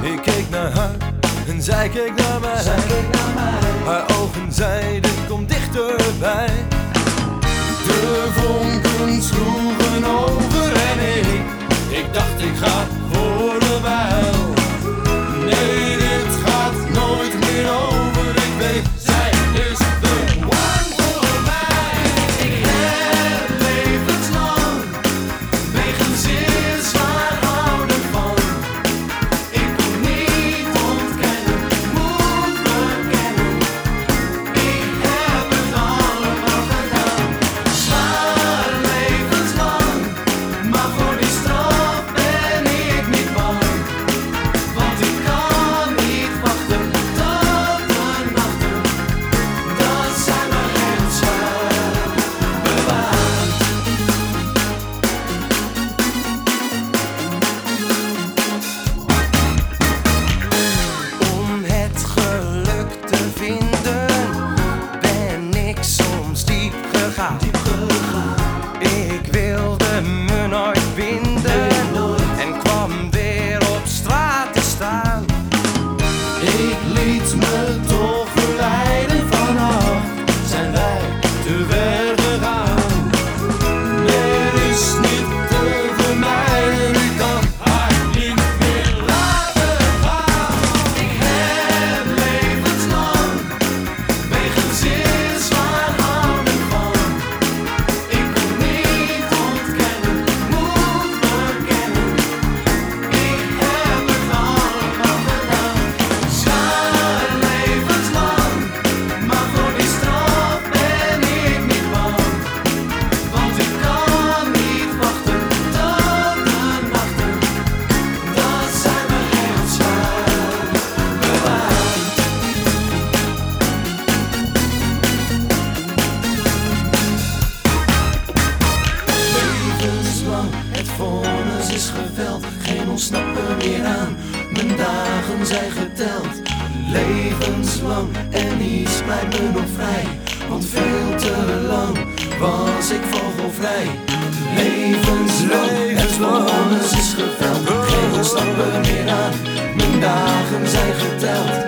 Ik keek naar haar en zij keek naar mij. Naar mij. Haar ogen zeiden: Kom dichterbij. De vonken sloegen over en ik, ik dacht ik ga geen ontsnappen meer aan. Mijn dagen zijn geteld, levenslang en niets blijft me nog vrij. Want veel te lang was ik vogelvrij. Levenslang, en het alles is geveld, geen ontsnappen meer aan. Mijn dagen zijn geteld.